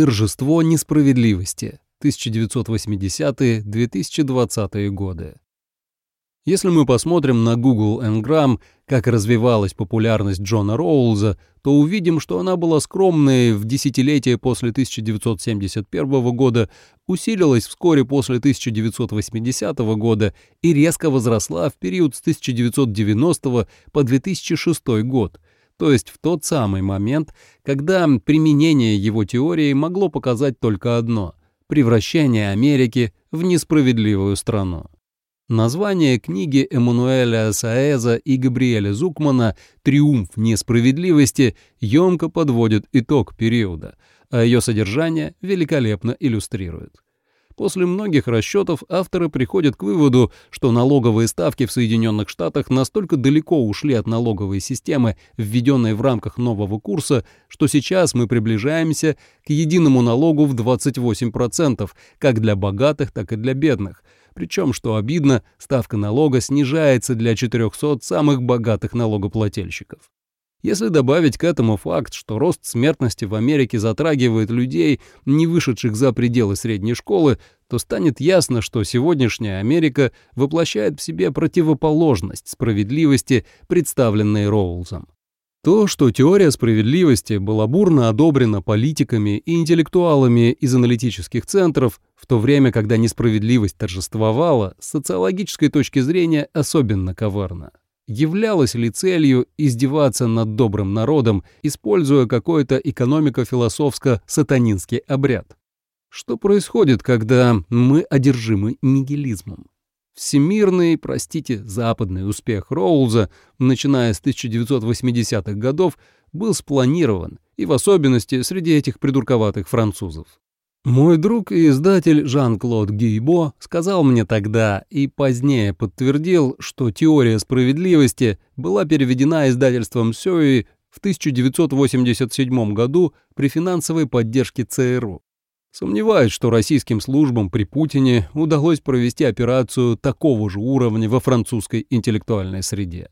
Торжество несправедливости. 1980-2020 годы. Если мы посмотрим на Google Ngram, как развивалась популярность Джона Роулза, то увидим, что она была скромной в десятилетие после 1971 года, усилилась вскоре после 1980 года и резко возросла в период с 1990 по 2006 год, то есть в тот самый момент, когда применение его теории могло показать только одно – превращение Америки в несправедливую страну. Название книги Эммануэля Саэза и Габриэля Зукмана «Триумф несправедливости» емко подводит итог периода, а ее содержание великолепно иллюстрирует. После многих расчетов авторы приходят к выводу, что налоговые ставки в Соединенных Штатах настолько далеко ушли от налоговой системы, введенной в рамках нового курса, что сейчас мы приближаемся к единому налогу в 28%, как для богатых, так и для бедных – причем, что обидно, ставка налога снижается для 400 самых богатых налогоплательщиков. Если добавить к этому факт, что рост смертности в Америке затрагивает людей, не вышедших за пределы средней школы, то станет ясно, что сегодняшняя Америка воплощает в себе противоположность справедливости, представленной Роулзом. То, что теория справедливости была бурно одобрена политиками и интеллектуалами из аналитических центров, в то время, когда несправедливость торжествовала, с социологической точки зрения особенно коварно. Являлась ли целью издеваться над добрым народом, используя какой-то экономико-философско-сатанинский обряд? Что происходит, когда мы одержимы нигилизмом? Всемирный, простите, западный успех Роулза, начиная с 1980-х годов, был спланирован, и в особенности среди этих придурковатых французов. Мой друг и издатель Жан-Клод Гейбо сказал мне тогда и позднее подтвердил, что теория справедливости была переведена издательством Сёи в 1987 году при финансовой поддержке ЦРУ. Сомневаюсь, что российским службам при Путине удалось провести операцию такого же уровня во французской интеллектуальной среде.